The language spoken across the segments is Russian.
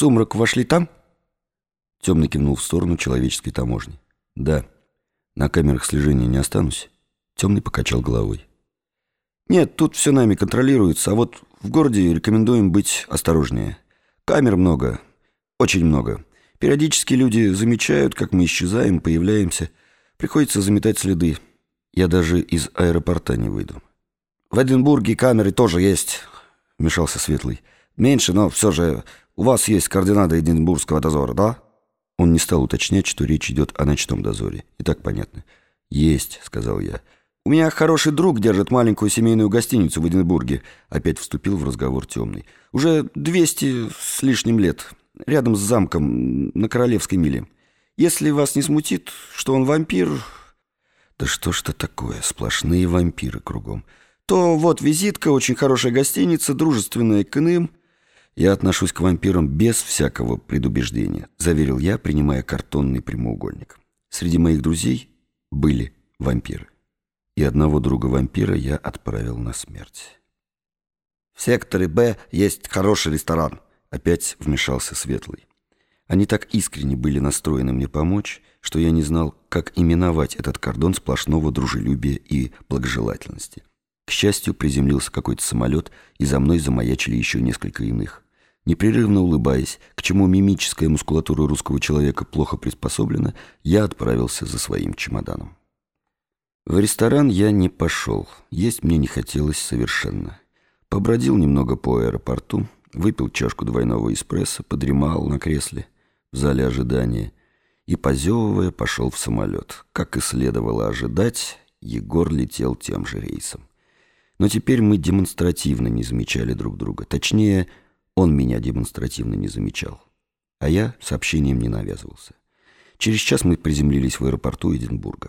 сумрак вошли там?» Темный кивнул в сторону человеческой таможни. «Да. На камерах слежения не останусь?» Темный покачал головой. «Нет, тут все нами контролируется, а вот в городе рекомендуем быть осторожнее. Камер много, очень много. Периодически люди замечают, как мы исчезаем, появляемся. Приходится заметать следы. Я даже из аэропорта не выйду». «В Эдинбурге камеры тоже есть», — вмешался Светлый. «Меньше, но все же у вас есть координаты Эдинбургского дозора, да?» Он не стал уточнять, что речь идет о ночном дозоре. И так понятно. «Есть», — сказал я. «У меня хороший друг держит маленькую семейную гостиницу в Эдинбурге», — опять вступил в разговор темный. «Уже 200 с лишним лет, рядом с замком на Королевской миле. Если вас не смутит, что он вампир...» «Да что ж это такое, сплошные вампиры кругом», то вот визитка, очень хорошая гостиница, дружественная к иным. Я отношусь к вампирам без всякого предубеждения, заверил я, принимая картонный прямоугольник. Среди моих друзей были вампиры. И одного друга-вампира я отправил на смерть. «В секторе Б есть хороший ресторан», — опять вмешался Светлый. Они так искренне были настроены мне помочь, что я не знал, как именовать этот кордон сплошного дружелюбия и благожелательности. К счастью, приземлился какой-то самолет, и за мной замаячили еще несколько иных. Непрерывно улыбаясь, к чему мимическая мускулатура русского человека плохо приспособлена, я отправился за своим чемоданом. В ресторан я не пошел, есть мне не хотелось совершенно. Побродил немного по аэропорту, выпил чашку двойного эспрессо, подремал на кресле в зале ожидания и, позевывая, пошел в самолет. Как и следовало ожидать, Егор летел тем же рейсом. Но теперь мы демонстративно не замечали друг друга. Точнее, он меня демонстративно не замечал. А я сообщением не навязывался. Через час мы приземлились в аэропорту Эдинбурга.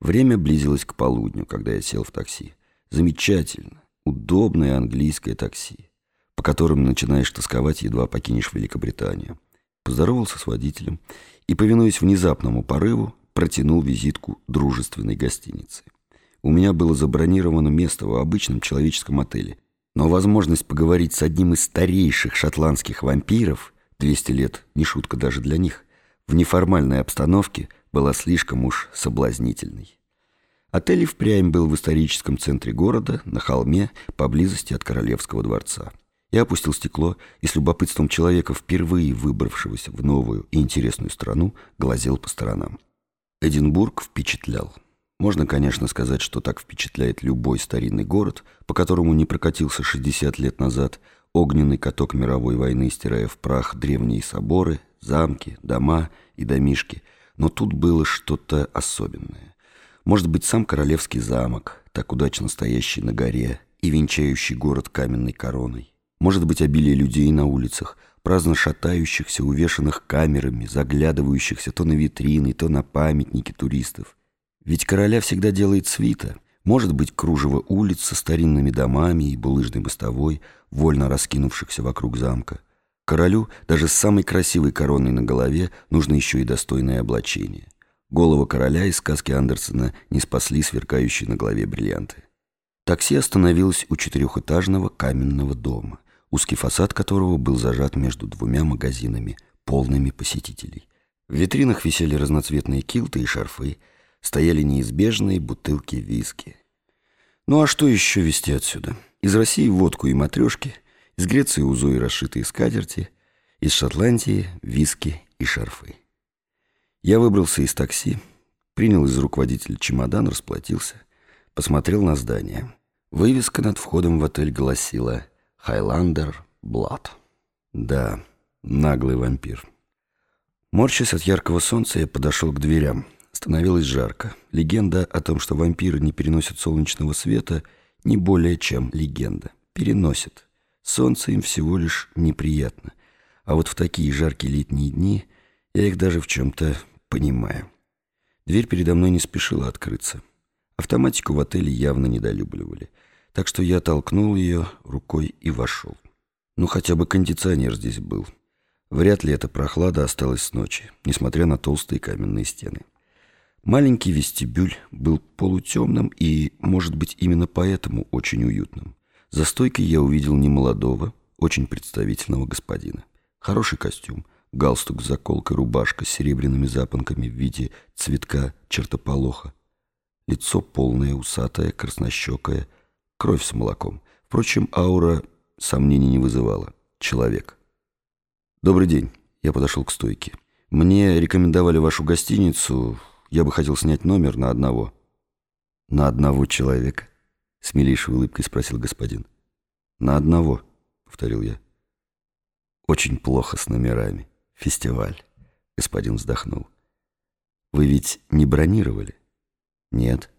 Время близилось к полудню, когда я сел в такси. Замечательно, удобное английское такси, по которым начинаешь тосковать, едва покинешь Великобританию. Поздоровался с водителем и, повинуясь внезапному порыву, протянул визитку дружественной гостиницы. У меня было забронировано место в обычном человеческом отеле. Но возможность поговорить с одним из старейших шотландских вампиров, 200 лет, не шутка даже для них, в неформальной обстановке была слишком уж соблазнительной. Отель впрямь был в историческом центре города, на холме, поблизости от Королевского дворца. Я опустил стекло и с любопытством человека, впервые выбравшегося в новую и интересную страну, глазел по сторонам. Эдинбург впечатлял. Можно, конечно, сказать, что так впечатляет любой старинный город, по которому не прокатился 60 лет назад огненный каток мировой войны, стирая в прах древние соборы, замки, дома и домишки. Но тут было что-то особенное. Может быть, сам королевский замок, так удачно стоящий на горе и венчающий город каменной короной. Может быть, обилие людей на улицах, праздно шатающихся, увешанных камерами, заглядывающихся то на витрины, то на памятники туристов – ведь короля всегда делает свита. Может быть, кружево улиц со старинными домами и булыжной мостовой, вольно раскинувшихся вокруг замка. Королю, даже с самой красивой короной на голове, нужно еще и достойное облачение. Голова короля из сказки Андерсона не спасли сверкающие на голове бриллианты. Такси остановилось у четырехэтажного каменного дома, узкий фасад которого был зажат между двумя магазинами, полными посетителей. В витринах висели разноцветные килты и шарфы, стояли неизбежные бутылки виски. Ну а что еще везти отсюда? Из России водку и матрешки, из Греции узо и расшитые скатерти, из Шотландии виски и шарфы. Я выбрался из такси, принял из рук водителя чемодан, расплатился, посмотрел на здание. Вывеска над входом в отель гласила «Highlander Blood». Да, наглый вампир. Морщась от яркого солнца, я подошел к дверям — Становилось жарко. Легенда о том, что вампиры не переносят солнечного света, не более чем легенда. Переносят. Солнце им всего лишь неприятно. А вот в такие жаркие летние дни я их даже в чем-то понимаю. Дверь передо мной не спешила открыться. Автоматику в отеле явно недолюбливали. Так что я толкнул ее рукой и вошел. Ну, хотя бы кондиционер здесь был. Вряд ли эта прохлада осталась с ночи, несмотря на толстые каменные стены. Маленький вестибюль был полутемным и, может быть, именно поэтому очень уютным. За стойкой я увидел немолодого, очень представительного господина. Хороший костюм, галстук с заколкой, рубашка с серебряными запонками в виде цветка чертополоха. Лицо полное, усатое, краснощекое, кровь с молоком. Впрочем, аура сомнений не вызывала. Человек. «Добрый день». Я подошел к стойке. «Мне рекомендовали вашу гостиницу. Я бы хотел снять номер на одного». «На одного человека?» С милейшей улыбкой спросил господин. «На одного», — повторил я. «Очень плохо с номерами. Фестиваль», — господин вздохнул. «Вы ведь не бронировали?» «Нет».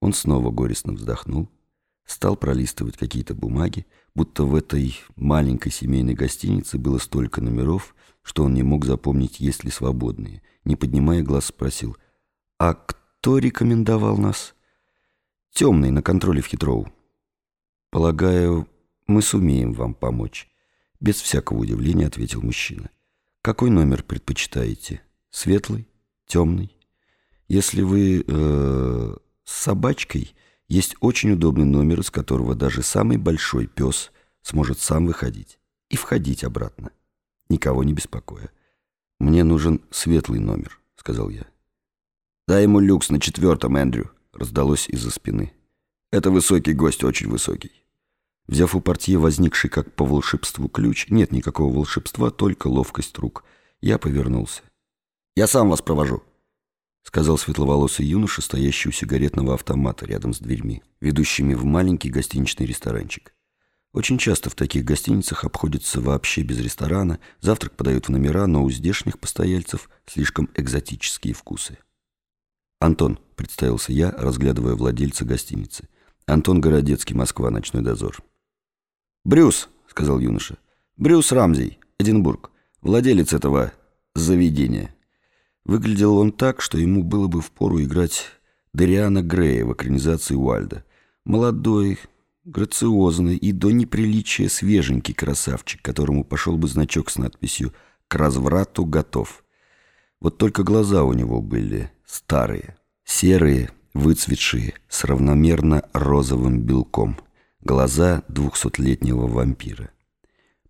Он снова горестно вздохнул, стал пролистывать какие-то бумаги, будто в этой маленькой семейной гостинице было столько номеров, что он не мог запомнить, есть ли свободные. Не поднимая глаз, спросил, «А кто рекомендовал нас?» «Темный, на контроле в Хитроу». «Полагаю, мы сумеем вам помочь», — без всякого удивления ответил мужчина. «Какой номер предпочитаете? Светлый? Темный? Если вы э, с собачкой...» Есть очень удобный номер, из которого даже самый большой пес сможет сам выходить и входить обратно, никого не беспокоя. «Мне нужен светлый номер», — сказал я. «Дай ему люкс на четвертом, Эндрю», — раздалось из-за спины. «Это высокий гость, очень высокий». Взяв у портье возникший как по волшебству ключ, нет никакого волшебства, только ловкость рук, я повернулся. «Я сам вас провожу», — сказал светловолосый юноша, стоящий у сигаретного автомата рядом с дверьми, ведущими в маленький гостиничный ресторанчик. Очень часто в таких гостиницах обходятся вообще без ресторана, завтрак подают в номера, но у здешних постояльцев слишком экзотические вкусы. «Антон», — представился я, разглядывая владельца гостиницы. «Антон Городецкий, Москва, ночной дозор». «Брюс», — сказал юноша. «Брюс Рамзей, Эдинбург, владелец этого заведения». Выглядел он так, что ему было бы впору играть Дариана Грея в экранизации Уальда. Молодой, грациозный и до неприличия свеженький красавчик, которому пошел бы значок с надписью «К разврату готов». Вот только глаза у него были старые, серые, выцветшие, с равномерно розовым белком. Глаза двухсотлетнего вампира.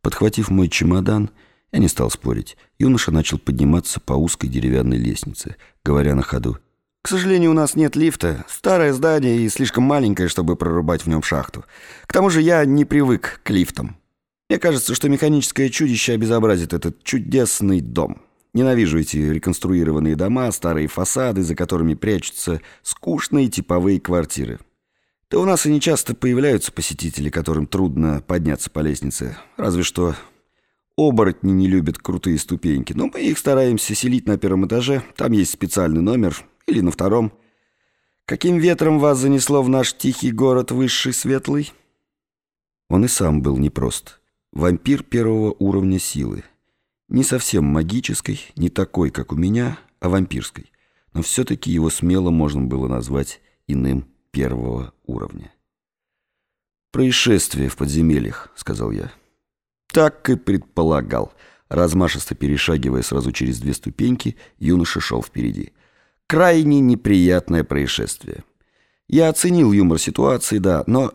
Подхватив мой чемодан, я не стал спорить. Юноша начал подниматься по узкой деревянной лестнице, говоря на ходу. «К сожалению, у нас нет лифта. Старое здание и слишком маленькое, чтобы прорубать в нем шахту. К тому же я не привык к лифтам. Мне кажется, что механическое чудище обезобразит этот чудесный дом. Ненавижу эти реконструированные дома, старые фасады, за которыми прячутся скучные типовые квартиры. Да у нас и не часто появляются посетители, которым трудно подняться по лестнице. Разве что Оборотни не любят крутые ступеньки, но мы их стараемся селить на первом этаже. Там есть специальный номер. Или на втором. Каким ветром вас занесло в наш тихий город высший светлый? Он и сам был непрост. Вампир первого уровня силы. Не совсем магической, не такой, как у меня, а вампирской. Но все-таки его смело можно было назвать иным первого уровня. «Происшествие в подземельях», — сказал я. Так и предполагал. Размашисто перешагивая сразу через две ступеньки, юноша шел впереди. Крайне неприятное происшествие. Я оценил юмор ситуации, да, но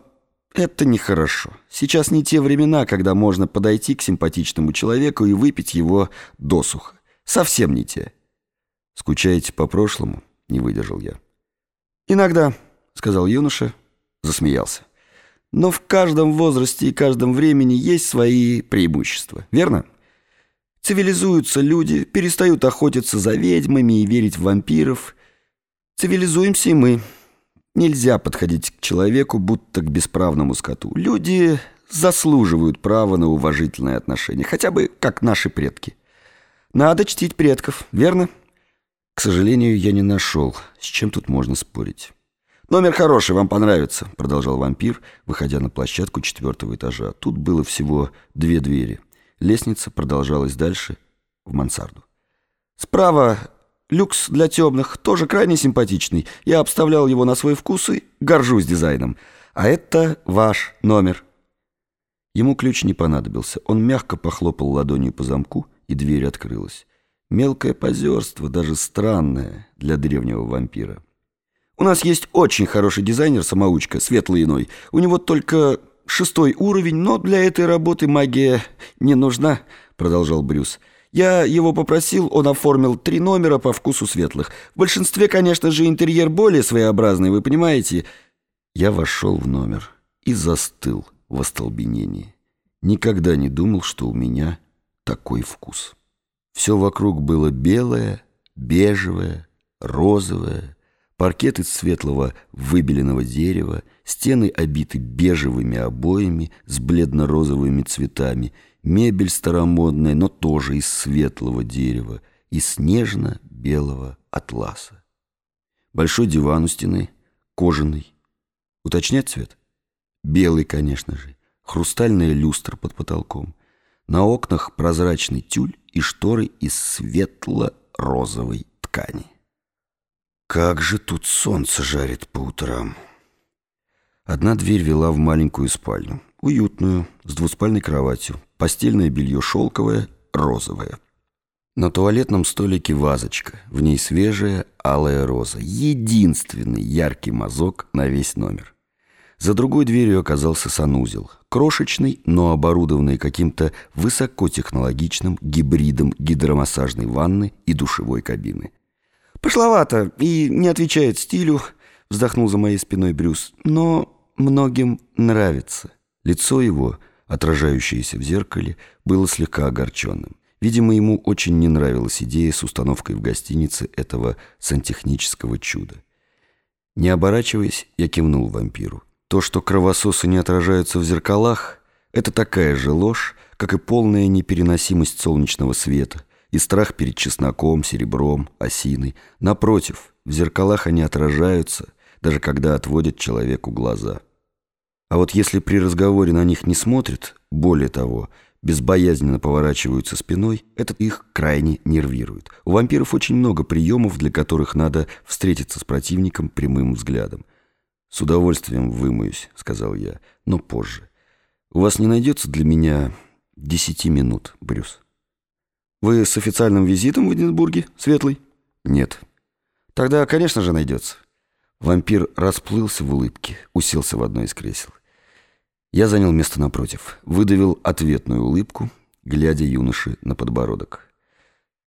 это нехорошо. Сейчас не те времена, когда можно подойти к симпатичному человеку и выпить его досуха. Совсем не те. «Скучаете по прошлому?» — не выдержал я. «Иногда», — сказал юноша, засмеялся. Но в каждом возрасте и каждом времени есть свои преимущества, верно? Цивилизуются люди, перестают охотиться за ведьмами и верить в вампиров. Цивилизуемся и мы. Нельзя подходить к человеку, будто к бесправному скоту. Люди заслуживают права на уважительное отношение, хотя бы как наши предки. Надо чтить предков, верно? К сожалению, я не нашел, с чем тут можно спорить. «Номер хороший, вам понравится», — продолжал вампир, выходя на площадку четвертого этажа. Тут было всего две двери. Лестница продолжалась дальше, в мансарду. «Справа люкс для темных, тоже крайне симпатичный. Я обставлял его на свой вкус и горжусь дизайном. А это ваш номер». Ему ключ не понадобился. Он мягко похлопал ладонью по замку, и дверь открылась. Мелкое позерство, даже странное для древнего вампира. У нас есть очень хороший дизайнер-самоучка, Светлый Иной. У него только шестой уровень, но для этой работы магия не нужна», — продолжал Брюс. «Я его попросил, он оформил три номера по вкусу светлых. В большинстве, конечно же, интерьер более своеобразный, вы понимаете». Я вошел в номер и застыл в остолбенении. Никогда не думал, что у меня такой вкус. Все вокруг было белое, бежевое, розовое, паркет из светлого выбеленного дерева, стены обиты бежевыми обоями с бледно-розовыми цветами, мебель старомодная, но тоже из светлого дерева и снежно-белого атласа. Большой диван у стены, кожаный. Уточнять цвет? Белый, конечно же. Хрустальная люстра под потолком. На окнах прозрачный тюль и шторы из светло-розовой ткани. Как же тут солнце жарит по утрам. Одна дверь вела в маленькую спальню. Уютную, с двуспальной кроватью. Постельное белье шелковое, розовое. На туалетном столике вазочка. В ней свежая алая роза. Единственный яркий мазок на весь номер. За другой дверью оказался санузел. Крошечный, но оборудованный каким-то высокотехнологичным гибридом гидромассажной ванны и душевой кабины. «Пошловато и не отвечает стилю», — вздохнул за моей спиной Брюс. «Но многим нравится». Лицо его, отражающееся в зеркале, было слегка огорченным. Видимо, ему очень не нравилась идея с установкой в гостинице этого сантехнического чуда. Не оборачиваясь, я кивнул вампиру. То, что кровососы не отражаются в зеркалах, это такая же ложь, как и полная непереносимость солнечного света и страх перед чесноком, серебром, осиной. Напротив, в зеркалах они отражаются, даже когда отводят человеку глаза. А вот если при разговоре на них не смотрят, более того, безбоязненно поворачиваются спиной, это их крайне нервирует. У вампиров очень много приемов, для которых надо встретиться с противником прямым взглядом. «С удовольствием вымоюсь», — сказал я, — «но позже. У вас не найдется для меня десяти минут, Брюс?» «Вы с официальным визитом в Эдинбурге, Светлый?» «Нет». «Тогда, конечно же, найдется». Вампир расплылся в улыбке, уселся в одно из кресел. Я занял место напротив, выдавил ответную улыбку, глядя юноше на подбородок.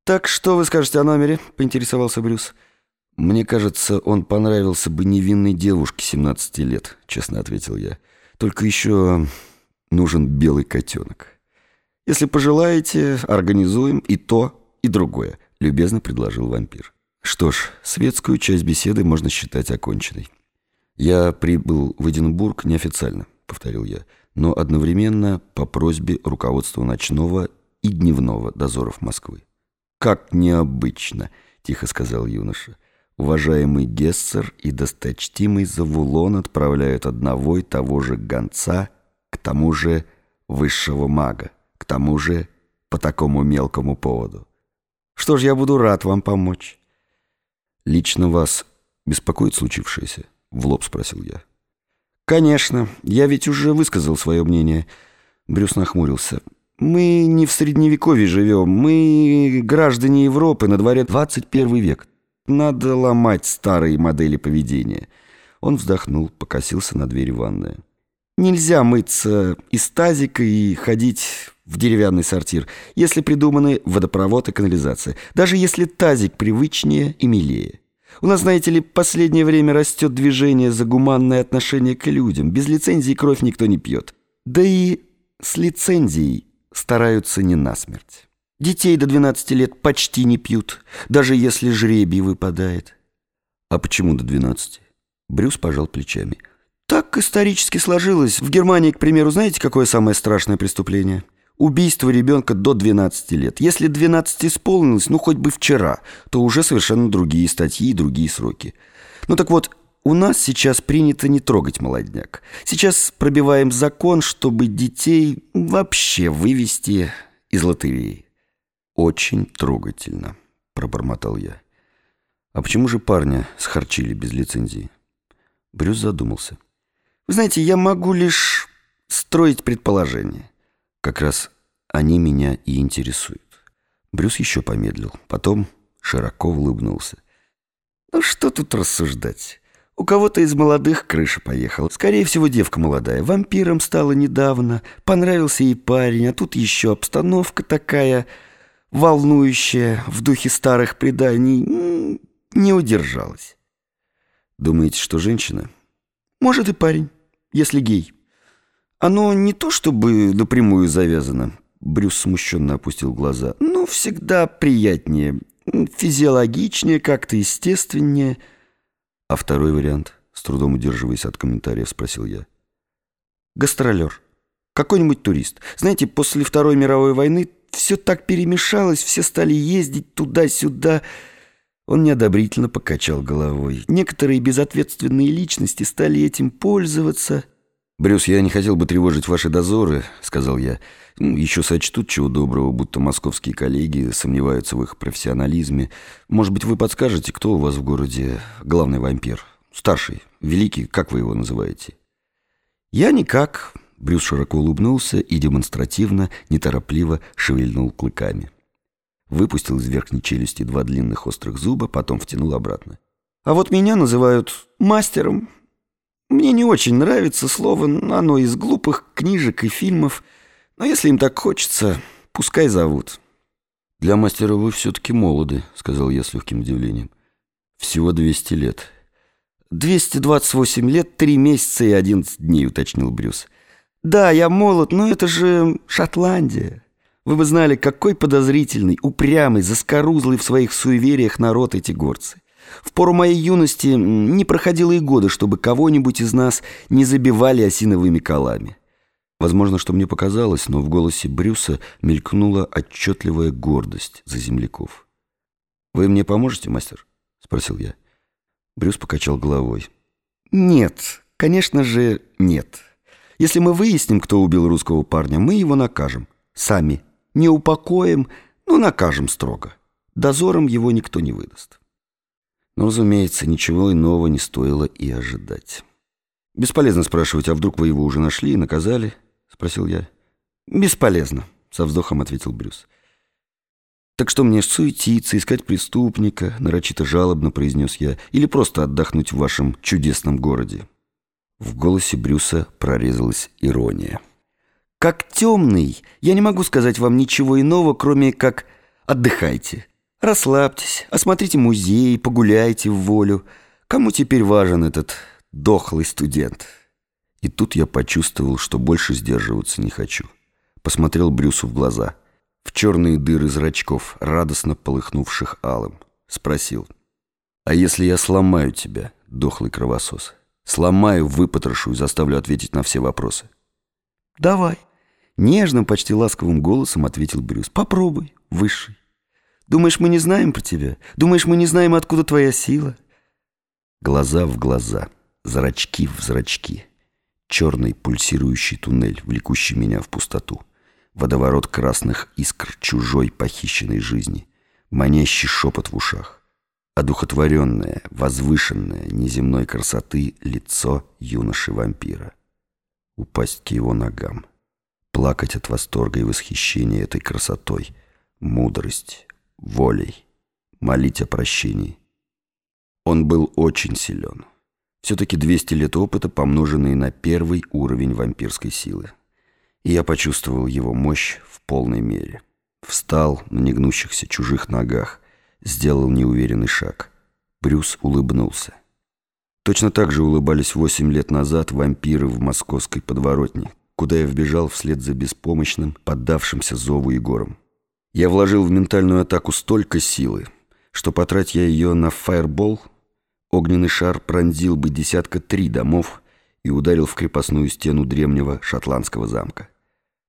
«Так что вы скажете о номере?» — поинтересовался Брюс. «Брюс». «Мне кажется, он понравился бы невинной девушке 17 лет», — честно ответил я. «Только еще нужен белый котенок». «Если пожелаете, организуем и то, и другое», — любезно предложил вампир. Что ж, светскую часть беседы можно считать оконченной. «Я прибыл в Эдинбург неофициально», — повторил я, «но одновременно по просьбе руководства ночного и дневного дозоров Москвы». «Как необычно», — тихо сказал юноша. Уважаемый Гессер и досточтимый Завулон отправляют одного и того же гонца к тому же высшего мага, к тому же по такому мелкому поводу. Что ж, я буду рад вам помочь. Лично вас беспокоит случившееся? В лоб спросил я. Конечно, я ведь уже высказал свое мнение. Брюс нахмурился. Мы не в средневековье живем, мы граждане Европы, на дворе 21 век. Надо ломать старые модели поведения. Он вздохнул, покосился на дверь ванная. Нельзя мыться из тазика и ходить в деревянный сортир, если придуманы водопровод и канализация, даже если тазик привычнее и милее. У нас, знаете ли, последнее время растет движение за гуманное отношение к людям. Без лицензии кровь никто не пьет. Да и с лицензией стараются не насмерть. Детей до 12 лет почти не пьют, даже если жребий выпадает. А почему до 12? Брюс пожал плечами. Так исторически сложилось. В Германии, к примеру, знаете, какое самое страшное преступление? Убийство ребенка до 12 лет. Если 12 исполнилось, ну хоть бы вчера, то уже совершенно другие статьи и другие сроки. Ну так вот, у нас сейчас принято не трогать молодняк. Сейчас пробиваем закон, чтобы детей вообще вывести из лотереи. «Очень трогательно», — пробормотал я. «А почему же парня схарчили без лицензии?» Брюс задумался. «Вы знаете, я могу лишь строить предположения. Как раз они меня и интересуют». Брюс еще помедлил, потом широко улыбнулся. «Ну что тут рассуждать? У кого-то из молодых крыша поехала. Скорее всего, девка молодая. Вампиром стала недавно. Понравился ей парень, а тут еще обстановка такая волнующая, в духе старых преданий. Не удержалась. Думаете, что женщина? Может и парень, если гей. Оно не то чтобы напрямую завязано. Брюс смущенно опустил глаза. Но всегда приятнее, физиологичнее, как-то естественнее. А второй вариант, с трудом удерживаясь от комментариев, спросил я. Гастролер. Какой-нибудь турист. Знаете, после Второй мировой войны все так перемешалось, все стали ездить туда-сюда. Он неодобрительно покачал головой. Некоторые безответственные личности стали этим пользоваться. «Брюс, я не хотел бы тревожить ваши дозоры», — сказал я. «Ну, «Еще сочтут чего доброго, будто московские коллеги сомневаются в их профессионализме. Может быть, вы подскажете, кто у вас в городе главный вампир? Старший, великий, как вы его называете?» «Я никак», — Брюс широко улыбнулся и демонстративно, неторопливо шевельнул клыками. Выпустил из верхней челюсти два длинных острых зуба, потом втянул обратно. «А вот меня называют мастером». Мне не очень нравится слово, оно из глупых книжек и фильмов, но если им так хочется, пускай зовут. «Для мастера вы все-таки молоды», — сказал я с легким удивлением. «Всего 200 лет». «228 лет, 3 месяца и 11 дней», — уточнил Брюс. «Да, я молод, но это же Шотландия. Вы бы знали, какой подозрительный, упрямый, заскорузлый в своих суевериях народ эти горцы. В пору моей юности не проходило и года, чтобы кого-нибудь из нас не забивали осиновыми колами. Возможно, что мне показалось, но в голосе Брюса мелькнула отчетливая гордость за земляков. «Вы мне поможете, мастер?» — спросил я. Брюс покачал головой. «Нет, конечно же, нет. Если мы выясним, кто убил русского парня, мы его накажем. Сами. Не упокоим, но накажем строго. Дозором его никто не выдаст». Но, разумеется, ничего иного не стоило и ожидать. «Бесполезно спрашивать, а вдруг вы его уже нашли и наказали?» — спросил я. «Бесполезно», — со вздохом ответил Брюс. «Так что мне суетиться, искать преступника?» — нарочито жалобно произнес я. «Или просто отдохнуть в вашем чудесном городе?» В голосе Брюса прорезалась ирония. «Как темный, я не могу сказать вам ничего иного, кроме как «отдыхайте». Расслабьтесь, осмотрите музей, погуляйте в волю. Кому теперь важен этот дохлый студент? И тут я почувствовал, что больше сдерживаться не хочу. Посмотрел Брюсу в глаза, в черные дыры зрачков, радостно полыхнувших алым. Спросил, «А если я сломаю тебя, дохлый кровосос? Сломаю, выпотрошу и заставлю ответить на все вопросы?» «Давай», — нежным, почти ласковым голосом ответил Брюс. «Попробуй, высший». Думаешь, мы не знаем про тебя? Думаешь, мы не знаем, откуда твоя сила?» Глаза в глаза, зрачки в зрачки. Черный пульсирующий туннель, влекущий меня в пустоту. Водоворот красных искр чужой похищенной жизни. Манящий шепот в ушах. Одухотворенное, возвышенное, неземной красоты лицо юноши-вампира. Упасть к его ногам. Плакать от восторга и восхищения этой красотой. Мудрость волей, молить о прощении. Он был очень силен. Все-таки 200 лет опыта, помноженные на первый уровень вампирской силы. И я почувствовал его мощь в полной мере. Встал на негнущихся чужих ногах, сделал неуверенный шаг. Брюс улыбнулся. Точно так же улыбались восемь лет назад вампиры в московской подворотне, куда я вбежал вслед за беспомощным, поддавшимся зову Егором. Я вложил в ментальную атаку столько силы, что, потрать я ее на фаербол, огненный шар пронзил бы десятка три домов и ударил в крепостную стену древнего шотландского замка.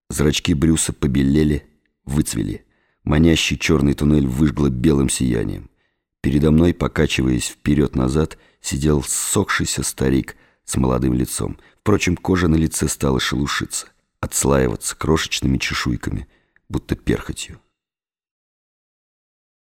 Зрачки Брюса побелели, выцвели. Манящий черный туннель выжгло белым сиянием. Передо мной, покачиваясь вперед-назад, сидел сохшийся старик с молодым лицом. Впрочем, кожа на лице стала шелушиться, отслаиваться крошечными чешуйками, будто перхотью.